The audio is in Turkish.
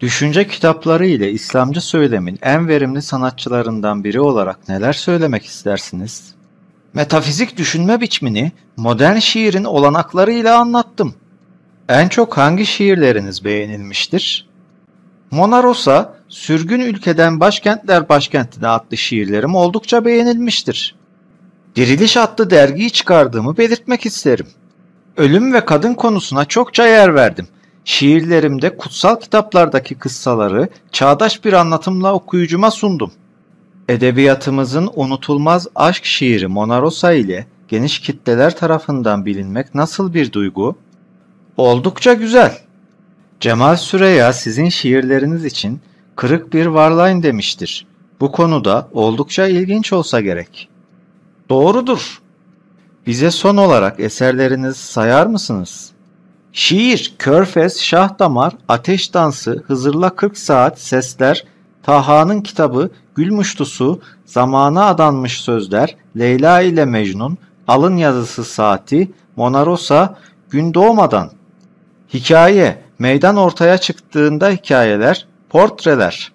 Düşünce kitapları ile İslamcı söylemin en verimli sanatçılarından biri olarak neler söylemek istersiniz? Metafizik düşünme biçimini modern şiirin olanaklarıyla anlattım. En çok hangi şiirleriniz beğenilmiştir? Mona Rosa, Sürgün Ülkeden Başkentler Başkentine adlı şiirlerim oldukça beğenilmiştir. Diriliş adlı dergiyi çıkardığımı belirtmek isterim. Ölüm ve kadın konusuna çokça yer verdim. Şiirlerimde kutsal kitaplardaki kıssaları çağdaş bir anlatımla okuyucuma sundum. Edebiyatımızın unutulmaz aşk şiiri Mona Rosa ile geniş kitleler tarafından bilinmek nasıl bir duygu? Oldukça güzel. Cemal Süreya sizin şiirleriniz için kırık bir varlayın demiştir. Bu konuda oldukça ilginç olsa gerek. Doğrudur. Bize son olarak eserlerinizi sayar mısınız? Şiir, Körfez, Şah Damar, Ateş Dansı, Hızırla 40 Saat, Sesler, Taha'nın kitabı, Gül Muştusu, Zamana Adanmış Sözler, Leyla ile Mecnun, Alın Yazısı Saati, Mona Rosa, Gün Doğmadan. Hikaye, meydan ortaya çıktığında hikayeler, portreler.